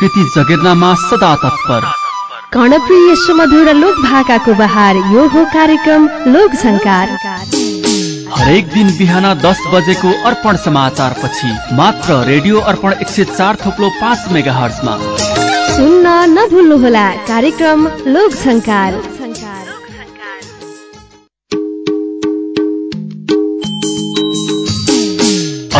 कृति जगेर्नामा सदा तत्पर। कर्णप्रिय सुमधुर लोक भाकाको बहार यो हो कार्यक्रम लोक झङ्कार। हरेक दिन बिहान दस बजेको अर्पण समाचार पछि मात्र रेडियो अर्पण एक सय चार थोप्लो पाँच मेगा हर्समा सुन्न नभुल्नुहोला कार्यक्रम लोक झङ्कार।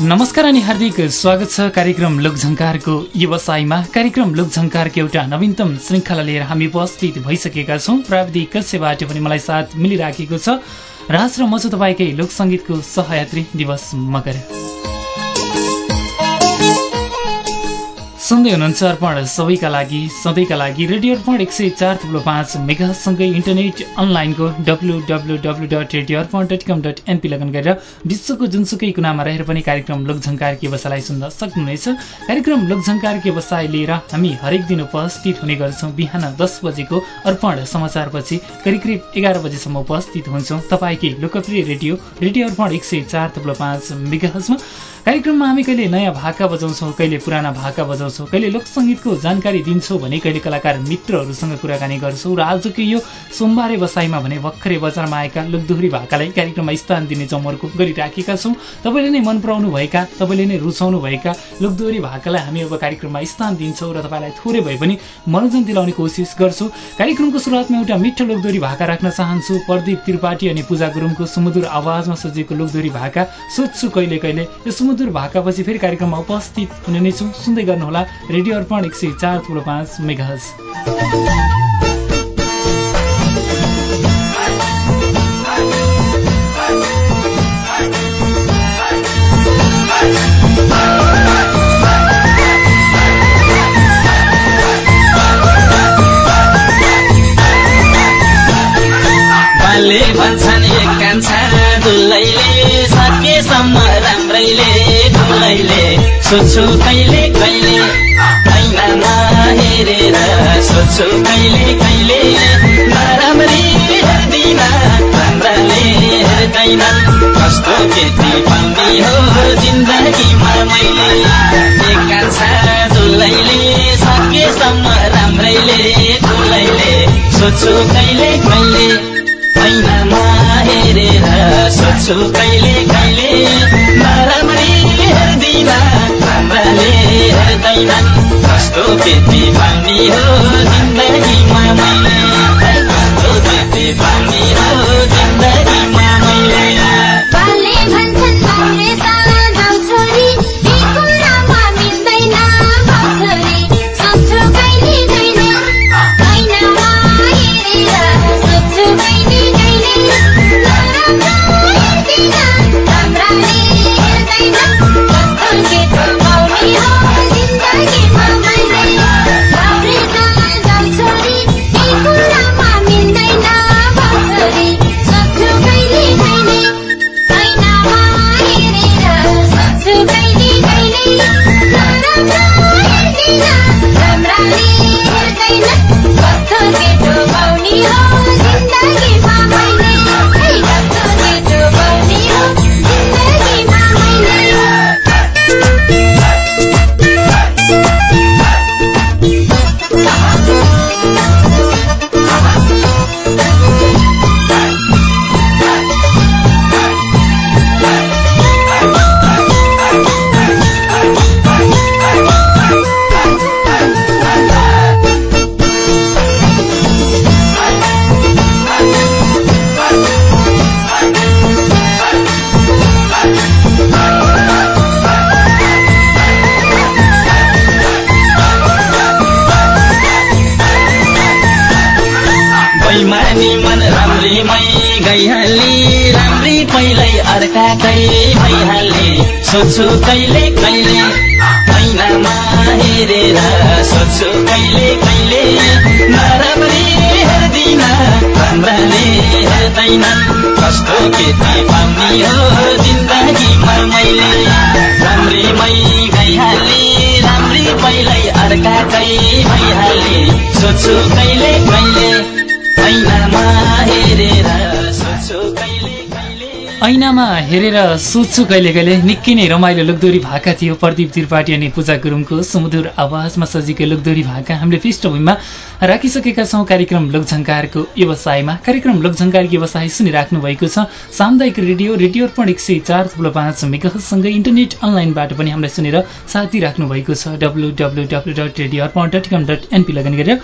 नमस्कार अनि हार्दिक स्वागत छ कार्यक्रम लोकझङ्कारको व्यवसायमा। कार्यक्रम लोकझङ्कारको एउटा नवीनतम श्रृङ्खला लिएर हामी उपस्थित भइसकेका छौँ। प्राविधिक कक्षबाट पनि मलाई साथ मिलिराखेको छ। राज र म चाहिँ तपाईँकै लोकसङ्गीतको सहयात्री दिवस मगर। सुन्दै हुनुहुन्छ अर्पण सबैका लागि सधैँका लागि रेडियो अर्पण एक सय चार थुप्रो पाँच मेगासँगै इन्टरनेट अनलाइनको W W W dot radio Arpan dot com dot NP लगन गरेर विश्वको जुनसुकै कुनामा रहेर पनि कार्यक्रम लोकझङ्कार व्यवसायलाई सुन्न सक्नुहुनेछ। कार्यक्रम लोकझङ्कार व्यवसाय लिएर हामी हरेक दिन उपस्थित हुने गर्छौँ। बिहान दस बजेको अर्पण समाचारपछि करिब करिब एघार बजेसम्म उपस्थित हुन्छौँ। तपाईँकै लोकप्रिय रेडियो रेडियो अर्पण एक सय चार थुप्रो पाँच मेगाजमा कार्यक्रममा हामी कहिले नयाँ भाका बजाउँछौँ कहिले पुराना भाका बजाउँछौँ कहिले लोकसङ्गीतको जानकारी दिन्छौँ भने कहिले कलाकार मित्रहरूसँग कुराकानी गर्छौँ? र आजको यो सोमबारे बसाइमा भने भर्खरै बजारमा आएका लोकदोहोरी भाकालाई कार्यक्रममा स्थान दिने जमर्को गरिराखेका छौँ। तपाईँले नै मन पराउनु भएका तपाईँले नै रुचाउनु भएका लोकदोहोरी भाकालाई हामी अब कार्यक्रममा स्थान दिन्छौँ र तपाईँलाई थोरै भए पनि मनोरञ्जन दिलाउने कोसिस गर्छौँ। कार्यक्रमको सुरुवातमा एउटा मिठो लोकदोहोरी भाका राख्न चाहन्छु। प्रदीप त्रिपाठी अनि पूजा गुरुङको सुमधुर आवाजमा सजिएको लोकदोहोरी भाका सोध्छु कहिले कहिले। यो सुमधुर भाकापछि फेरि कार्यक्रममा उपस्थित हुने नै छौँ। सुन्दै गर्नुहोला। रेडियो अर्पण एक सय चार ठुलो पाँच मेघाज बाले भन्छन् एक कान्छा दुलैले सकेसम्म राम्रैले दुलैले सोध्छु कहिले कहिले। सोध्छु कहिले कहिले नराम्री हेर्दिन हेर्दैन कस्तो केटी पाउने हो जिन्दगीमा मैले? कान्छा दुलैले सकेसम्म राम्रैले दुलैले सोध्छु कहिले कहिले ऐनामा हेरेर सोध्छु कहिले कहिले। नराम्री हेर्दिन हेर्दैन कस्तो केटी पाउने हो जिन्दगीमा कस्तो केटी पाउने हो जिन्दगीमा भइहाल्ने राम्री पहिल्यै अर्काकै भइहाल्ने सोध्छु कहिले कहिले ऐनामा हेरेर। सोध्छु कहिले कहिले नराम्री हेर्दिन। राम्राले हेर्दैन। कस्तो केटी पाउने हो जिन्दगीमा मैले। राम्रीमै गइहाल्ने राम्री पहिल्यै अर्काकै भइहाल्ने सोध्छु कहिले कहिले ऐनामा हेरेर ऐनामा हेरेर सोध्छु कहिले कहिले। निकै नै रमाइलो लोकदोरी भाका थियो। प्रदीप त्रिपाठी अनि पूजा गुरुङको सुमधुर आवाजमा सजिएको लोकदोरी भाका। हामीले पृष्ठभूमिमा राखिसकेका छौँ कार्यक्रम लोकझङ्कारको व्यवसायमा। कार्यक्रम लोकझङ्कारको व्यवसाय सुनिराख्नु भएको छ। सामुदायिक रेडियो रेडियो अर्पण एक सय चार थुप्रो पाँच मेगासँगै इन्टरनेट अनलाइनबाट पनि हामीलाई सुनेर साथी राख्नु भएको छ। डब्लु लगन गरेर।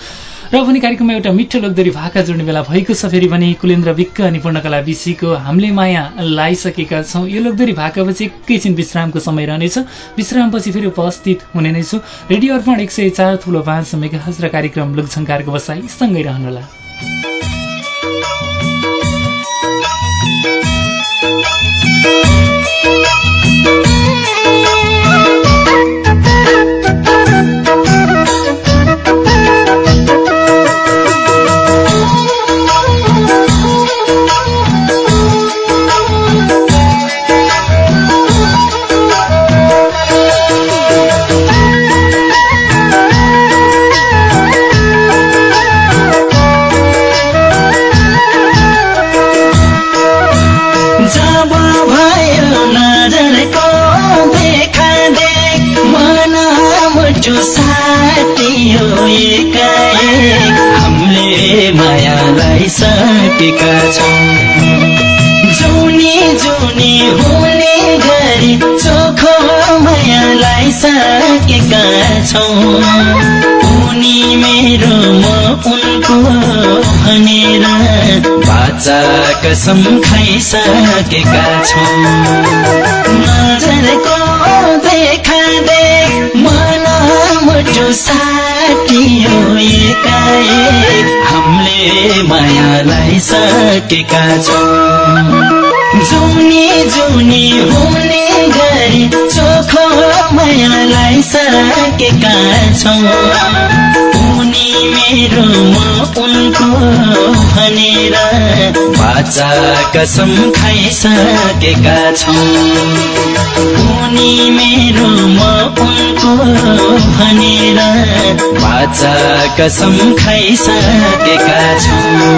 र पनि कार्यक्रममा एउटा मिठो लोकदोरी भाका जोड्ने बेला भएको छ। फेरि पनि कुलेन्द्र विक्क अनि पूर्णकला विषीको हामीले माया लाइसकेका छौँ। यो लोकदोरी भाकापछि एकैछिन विश्रामको समय रहनेछ। विश्रामपछि फेरि उपस्थित हुने नै छु। रेडियो अर्पण एक सय चार ठुलो पाँच मेगाहज र कार्यक्रम लोकझङ्कारको बसाई सँगै रहनुहोला। जब भनेर बाचा कसम खाइसकेका छौँ। नजरको देखा देख मुटु साटियो एकाएक। हामीले मायालाई सकेका छौँ। जुनी जुनी हुने गरी चोखो मायालाई सकेका छौँ। मेरो म उनको भनेर बाचा कसम खाइसकेका छौँ। उनी मेरो म उनको भनेर बाचा कसम खाइसकेका छौँ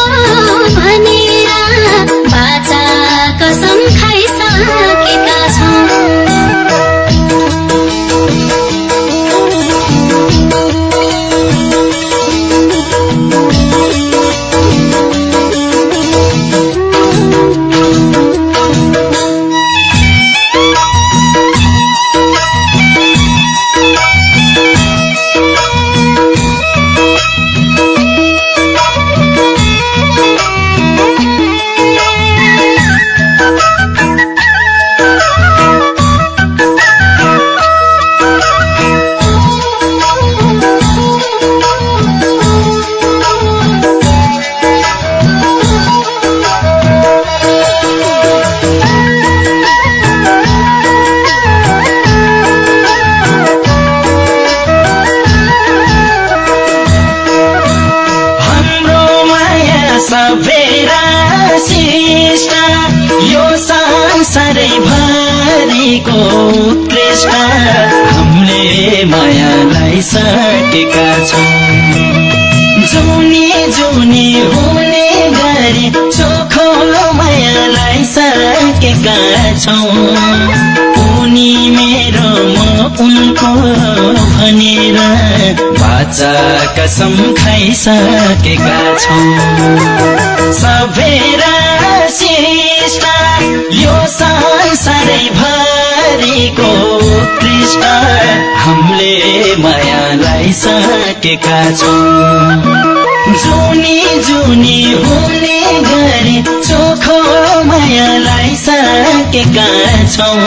जुनी हुने गरी चोखो मायालाई सकेका छौँ। उनी मेरो म उनको भनेर बाचा कसम खाइसकेका छौँ। सबेरा शिष्ट यो संसारै भरिको कृष्ण हामीले मायालाई सकेका छौँ। जुनी जुनी हुने गरी चोखो मायालाई सकेका छौँ।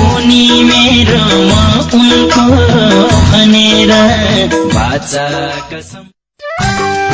उनी मेरो म उनको भनेर बाचा कसम।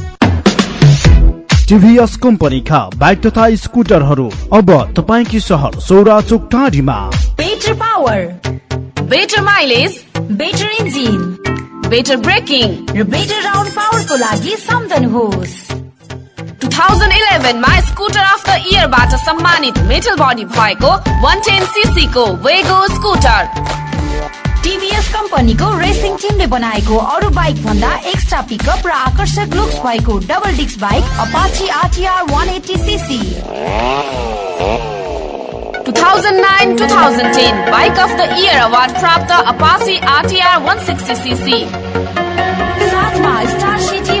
टिभीएस कम्पनीका बाइक तथा स्कुटरहरू अब तपाईँकी सहर सौरा चोक टाढीमा। Better power better mileage better engine better braking र बेटर राउन्ड पावरको लागि सम्झनुहोस्। 2011 मा स्कुटर अफ द इयरबाट सम्मानित मेटल बडी भएको 110 सीसी को वेगो स्कुटर टिभीएस कम्पनीको रेसिङ टिमले बनाएको अरू बाइक भन्दा एक्स्ट्रा पिकअप र आकर्षक लुक्स भएको double disc bike Apache RTR 180 CC 2009-2010 bike of the year award प्राप्त अपाची आरटिआर 160 सीसी साथमा स्टार सिटी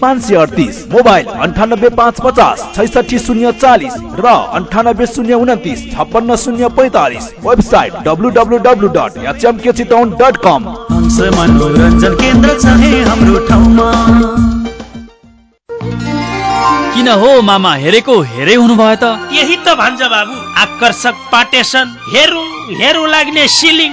पाँच सय अडतिस मोबाइल अन्ठानब्बे पाँच पचास छैसठी शून्य चालिस र अन्ठानब्बे शून्य उन्तिस छप्पन्न शून्य पैतालिस website W W W dot HMK Chitaun dot com. Hans मनोरञ्जन केन्द्र छ है हाम्रो ठाउँमा। किन हो मामा हेरेको हेरै हुनुभयो त? यही त भन्छ बाबु। आकर्षक पाटेसन। हेरौँ हेरौँ लाग्ने सिलिङ।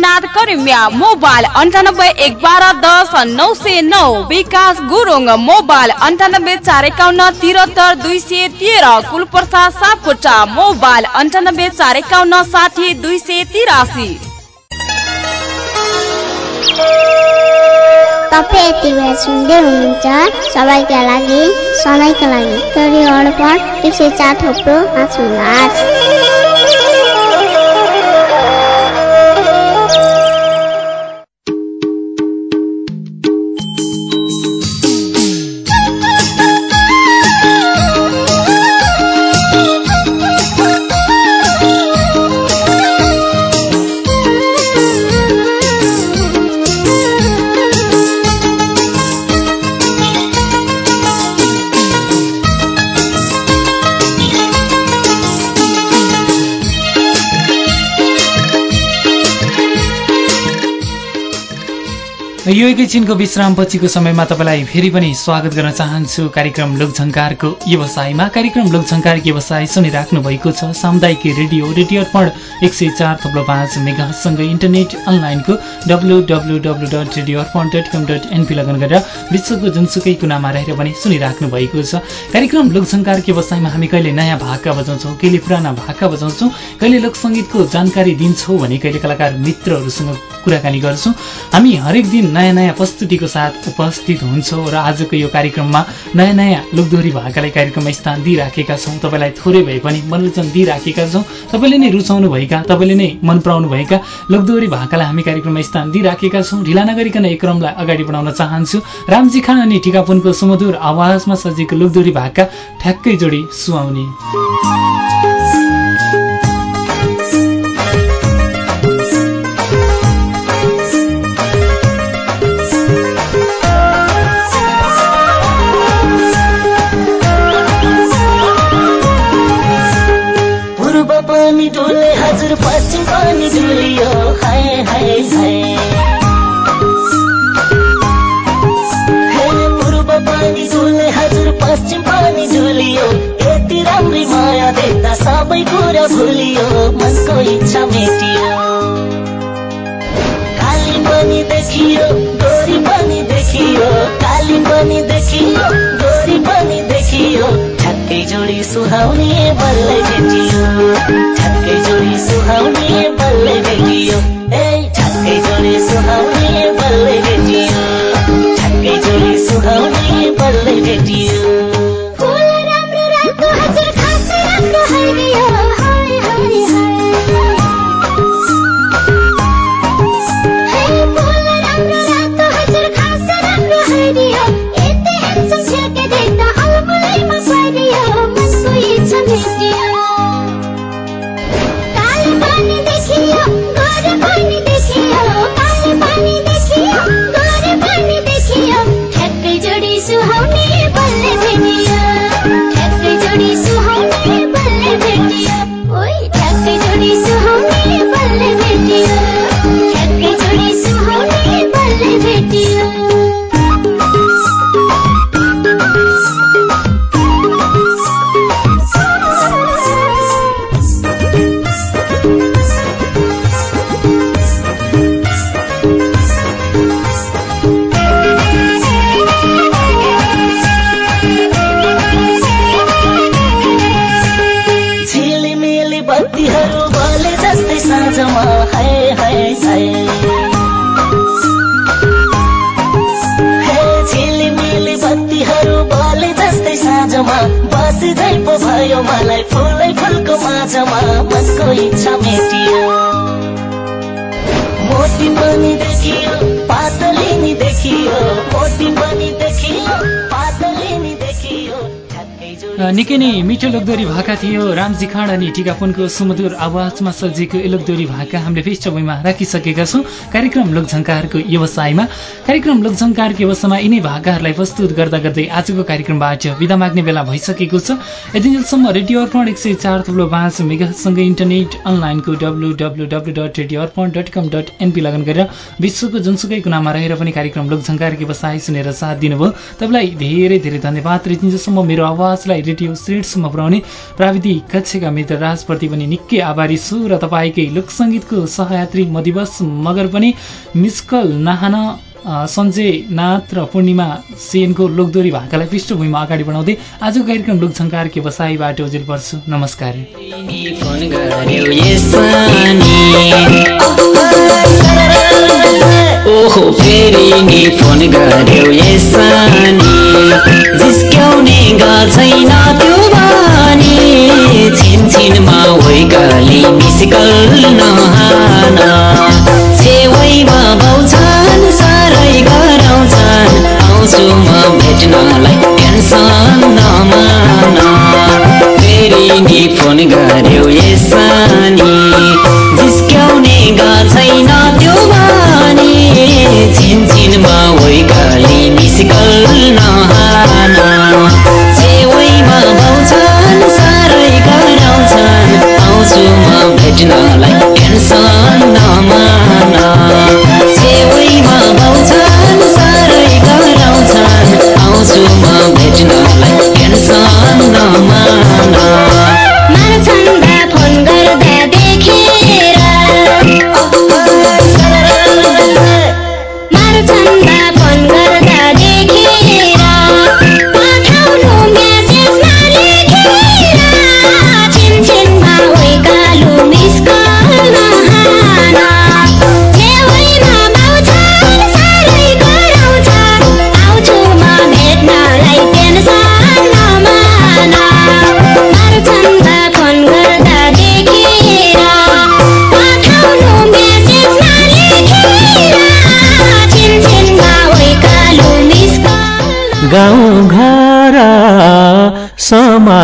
इनाद करिमिया मोबाइल अन्ठानब्बे एक बाह्र दस नौ सय नौ विकास गुरुङ मोबाइल अन्ठानब्बे चार एकाउन्न तिहत्तर दुई सय तेह्र कुलप्रसाद सापकोटा मोबाइल अन्ठानब्बे चार एकाउन्न साठी दुई सय तिरासी। तपाईँ सुन्दै हुनुहुन्छ सबैका लागि सधैँका लागि चार यो एकैछिनको विश्राम पछिको समयमा तपाईँलाई फेरि पनि स्वागत गर्न चाहन्छु। कार्यक्रम लोकझङ्कारको व्यवसायमा। कार्यक्रम लोकझङ्कार व्यवसाय सुनिराख्नु भएको छ। सामुदायिक रेडियो रेडियो अर्पण एक सय चार थप्लो पाँच मेगासँगै इन्टरनेट अनलाइनको W W W dot radio Arpan dot com dot NP login गरेर विश्वको जुनसुकै कुनामा रहेर पनि सुनिराख्नु भएको छ। कार्यक्रम लोकझङ्कार व्यवसायमा हामी कहिले नयाँ भाका बजाउँछौँ कहिले पुराना भाका बजाउँछौँ कहिले लोकसङ्गीतको जानकारी दिन्छौँ भने कहिले कलाकार मित्रहरूसँग कुराकानी गर्छौँ। हामी हरेक दिन नयाँ नयाँ प्रस्तुतिको साथ उपस्थित हुन्छौँ र आजको यो कार्यक्रममा नयाँ नयाँ लोकदोहोरी भाकालाई कार्यक्रममा स्थान दिइराखेका छौँ। तपाईँलाई थोरै भए पनि मनोरञ्जन दिइराखेका छौँ। तपाईँले नै रुचाउनु भएका तपाईँले नै मन पराउनु भएका लोकदोहोरी भाकालाई हामी कार्यक्रममा स्थान दिइराखेका छौँ। ढिला नगरिकन यो क्रमलाई अगाडि बढाउन चाहन्छु। रामजी खान अनि टिकापुनको सुमधुर आवाजमा सजिएको लोकदोहोरी भाका ठ्याक्कै जोडी सुहाउने। हजुर पश्चिम पनि डुलियो हाय हाय हाय। पूर्व पनि डुले हजुर पश्चिम पनि डुलियो यति राम्री माया देख्दा सबै कुरा भुलियो। मनको इच्छा मेटियो। काली पनि देखियो गोरी पनि देखियो। काली पनि देखियो। जोडी सुहाउने बल्लै भेटियो। ठ्याक्कै जोडी सुहाउने बल्लै भेटियो। निकै नै मिठो लोकदोरी भाका थियो। रामजी खाँड अनि टिकापुनको सुमधुर आवाजमा सजिएको लोकदोरी भाका हामीले पृष्ठभूमिमा राखिसकेका छौँ। कार्यक्रम लोकझङ्कारको व्यवसायमा कार्यक्रम लोकझङ्कारको व्यवसायमा यिनै भाकाहरूलाई प्रस्तुत गर्दा गर्दै आजको कार्यक्रमबाट विदा माग्ने बेला भइसकेको छ। यतिन्जेलसम्म रेडियो अर्पण एक सय चार थुप्रो पाँच मेगासँगै इन्टरनेट अनलाइनको W W W dot radio Arpan dot com dot NP login गरेर विश्वको जुनसुकै कुनामा रहेर पनि कार्यक्रम लोकझङ्कारको व्यवसाय सुनेर साथ दिनुभयो। तपाईँलाई धेरै धेरै धन्यवाद। रितिन्जेलसम्म मेरो आवाजलाई श्रेणसम्म पुर्याउने प्राविधिक कक्षका मित्र राजप्रति पनि निकै आभारी छु र तपाईँकै लोकसङ्गीतको सहयात्री म दिवस मगर पनि मिसकल नहान सञ्जय नाथ र पूर्णिमा सेनको लोकदोरी भाकालाई पृष्ठभूमिमा अगाडि बढाउँदै आजको कार्यक्रम लोकझङ्कारको व्यवसायबाट उजेल पर्छु। नमस्कार। ओहो फेरि नि फोन गर्यो यसनी गाल छैन त्यो बानी। छिन छिनमा वैकाली मिसकल नहान। छेवैमा बाउछन् साह्रै गराउँछन् आउँछु म भेट्नलाई टेन्सन नमान। फेरि नि फोन गर्यो भेट्नलाई टेन्सन नमान गराउँछन् आउँछु म भेट्नलाई टेन्सन नमान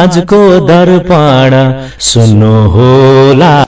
समाजको दर्पण सुन्नु होला